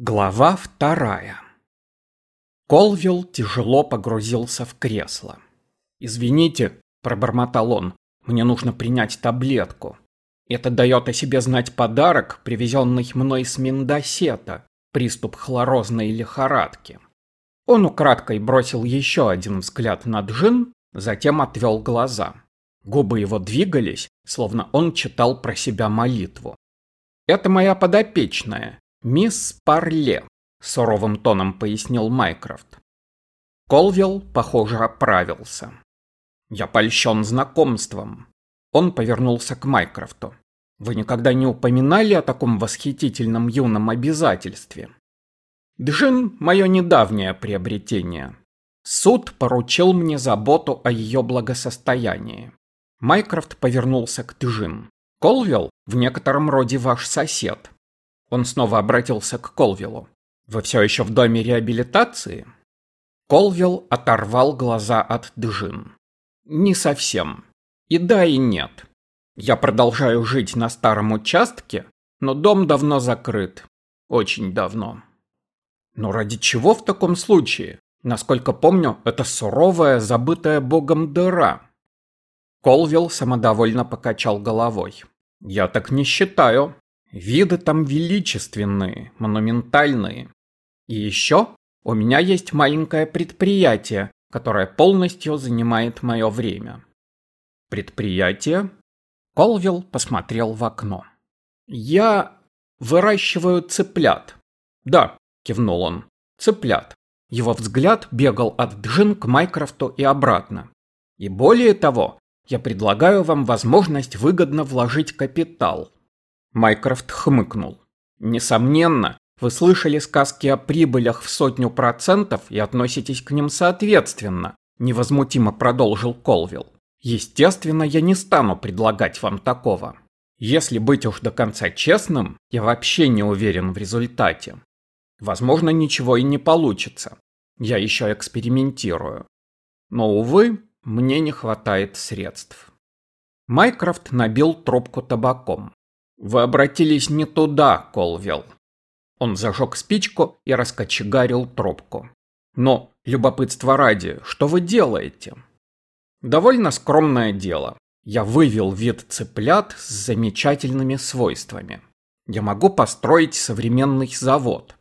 Глава вторая. Колвилл тяжело погрузился в кресло. «Извините», – пробормотал он, – «мне нужно принять таблетку. Это дает о себе знать подарок, привезенный мной с Миндосета, приступ хлорозной лихорадки». Он украдкой бросил еще один взгляд на Джин, затем отвел глаза. Губы его двигались, словно он читал про себя молитву. «Это моя подопечная, «Мисс Парле», — суровым тоном пояснил Майкрофт. Колвилл, похоже, оправился. «Я польщен знакомством». Он повернулся к Майкрофту. «Вы никогда не упоминали о таком восхитительном юном обязательстве?» «Джин — мое недавнее приобретение. Суд поручил мне заботу о ее благосостоянии». Майкрофт повернулся к Джин. «Колвилл в некотором роде ваш сосед. Он снова обратился к Колвиллу. «Вы все еще в доме реабилитации?» Колвилл оторвал глаза от Джин. «Не совсем. И да, и нет. Я продолжаю жить на старом участке, но дом давно закрыт. Очень давно». «Но ради чего в таком случае? Насколько помню, это суровая, забытая богом дыра». Колвилл самодовольно покачал головой. «Я так не считаю. Виды там величественные, монументальные. И еще у меня есть маленькое предприятие, которое полностью занимает мое время. Предприятие? Колвилл посмотрел в окно. Я выращиваю цыплят. Да, кивнул он. Цыплят. Его взгляд бегал от Джин к Майкрофту и обратно. И более того, я предлагаю вам возможность выгодно вложить капитал. Майкрофт хмыкнул. Несомненно, вы слышали сказки о прибылях в сотню процентов и относитесь к ним соответственно, невозмутимо продолжил Колвилл. Естественно, я не стану предлагать вам такого. Если быть уж до конца честным, я вообще не уверен в результате. Возможно, ничего и не получится. Я еще экспериментирую. Но, увы, мне не хватает средств. Майкрофт набил трубку табаком. «Вы обратились не туда, Колвилл». Он зажег спичку и раскочегарил трубку. «Но, любопытство ради, что вы делаете?» «Довольно скромное дело. Я вывел вид цыплят с замечательными свойствами. Я могу построить современный завод.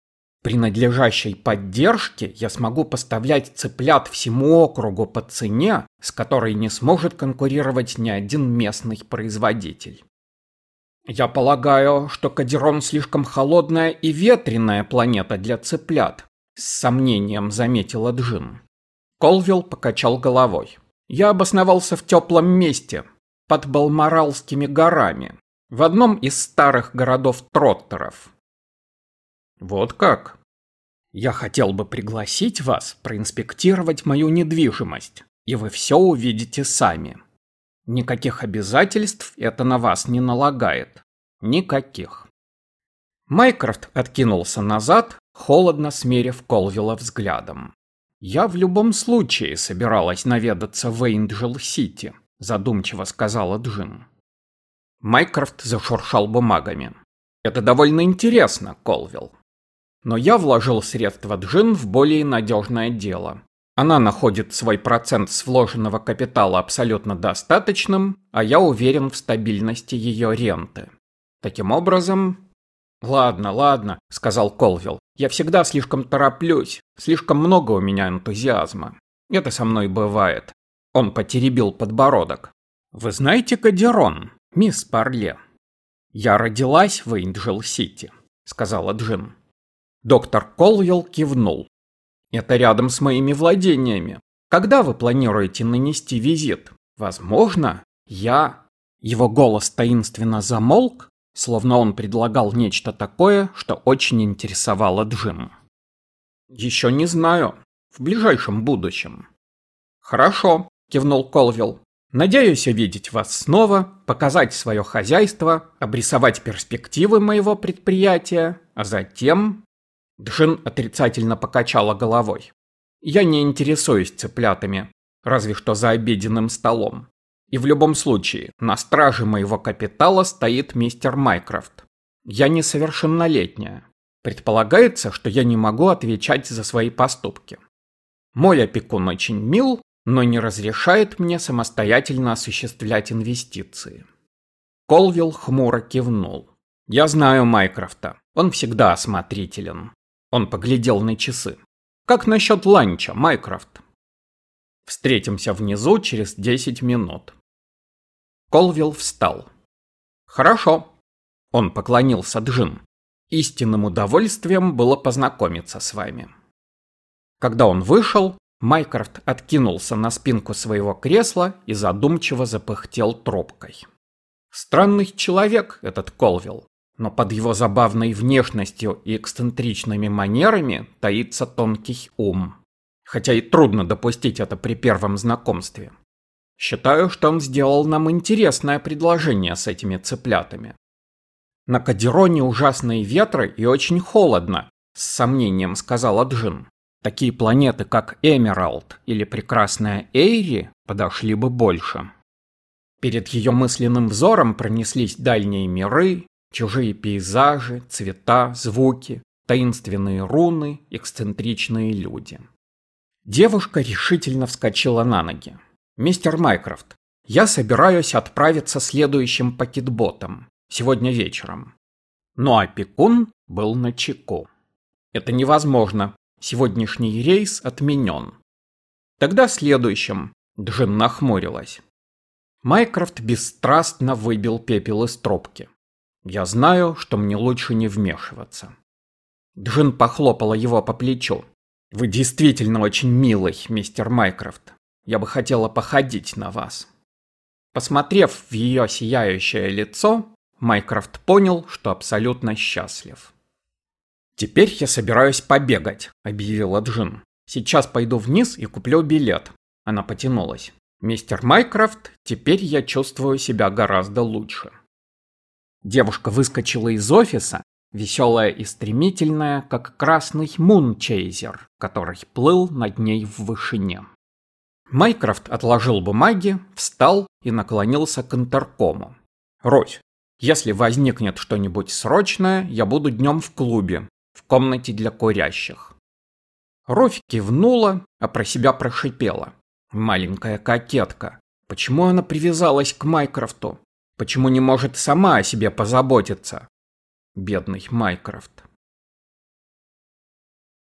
При надлежащей поддержке я смогу поставлять цыплят всему округу по цене, с которой не сможет конкурировать ни один местный производитель. Я полагаю, что Кадирон слишком холодная и ветреная планета для цыплят, с сомнением заметила Джин. Колвилл покачал головой. Я обосновался в теплом месте, под Балморалскими горами, в одном из старых городов Троттеров. Вот как? Я хотел бы пригласить вас проинспектировать мою недвижимость, и вы все увидите сами. Никаких обязательств это на вас не налагает. Никаких. Майкрофт откинулся назад, холодно смерив Колвилла взглядом. «Я в любом случае собиралась наведаться в Эйнджел-Сити», задумчиво сказала Джин. Майкрофт зашуршал бумагами. «Это довольно интересно, Колвилл. Но я вложил средства Джин в более надежное дело. Она находит свой процент с вложенного капитала абсолютно достаточным, а я уверен в стабильности ее ренты. Таким образом... «Ладно, ладно», — сказал Колвилл. «Я всегда слишком тороплюсь, слишком много у меня энтузиазма. Это со мной бывает». Он потеребил подбородок. «Вы знаете Кадерон, мисс Парле?» «Я родилась в Эйнджел-Сити», — сказала Джин. Доктор Колвилл кивнул. Это рядом с моими владениями. Когда вы планируете нанести визит? Возможно, я... Его голос таинственно замолк, словно он предлагал нечто такое, что очень интересовало Джим. Еще не знаю. В ближайшем будущем. Хорошо, кивнул Колвилл. Надеюсь увидеть вас снова, показать свое хозяйство, обрисовать перспективы моего предприятия, а затем Джин отрицательно покачала головой. «Я не интересуюсь цыплятами, разве что за обеденным столом. И в любом случае, на страже моего капитала стоит мистер Майкрофт. Я несовершеннолетняя. Предполагается, что я не могу отвечать за свои поступки. Мой опекун очень мил, но не разрешает мне самостоятельно осуществлять инвестиции. Колвилл хмуро кивнул. Я знаю Майкрофта. Он всегда осмотрителен. Он поглядел на часы. Как насчет ланча, Майкрофт? Встретимся внизу через 10 минут. Колвилл встал. Хорошо. Он поклонился Джин. Истинным удовольствием было познакомиться с вами. Когда он вышел, Майкрофт откинулся на спинку своего кресла и задумчиво запыхтел трубкой. Странный человек этот Колвилл, но под его забавной внешностью и эксцентричными манерами таится тонкий ум. Хотя и трудно допустить это при первом знакомстве. Считаю, что он сделал нам интересное предложение с этими цыплятами. На Кадероне ужасные ветры и очень холодно, с сомнением сказала Джин. Такие планеты, как Эмералд или прекрасная Эйри, подошли бы больше. Перед ее мысленным взором пронеслись дальние миры, чужие пейзажи, цвета, звуки, таинственные руны, эксцентричные люди. Девушка решительно вскочила на ноги. «Мистер Майкрофт, я собираюсь отправиться следующим пакетботом, сегодня вечером». Но опекун был на чеку. «Это невозможно. Сегодняшний рейс отменен». «Тогда следующим», — Джин нахмурилась. Майкрофт бесстрастно выбил пепел из трубки. Я знаю, что мне лучше не вмешиваться. Джин похлопала его по плечу. Вы действительно очень милый, мистер Майкрофт. Я бы хотела походить на вас. Посмотрев в ее сияющее лицо, Майкрофт понял, что абсолютно счастлив. «Теперь я собираюсь побегать», — объявила Джин. «Сейчас пойду вниз и куплю билет». Она потянулась. «Мистер Майкрофт, теперь я чувствую себя гораздо лучше». Девушка выскочила из офиса, веселая и стремительная, как красный мунчейзер, который плыл над ней в вышине. Майкрофт отложил бумаги, встал и наклонился к интеркому. «Рось, если возникнет что-нибудь срочное, я буду днем в клубе, в комнате для курящих». Ровь кивнула, а про себя прошипела. Маленькая кокетка. Почему она привязалась к Майкрофту? Почему не может сама о себе позаботиться? Бедный Майкрофт.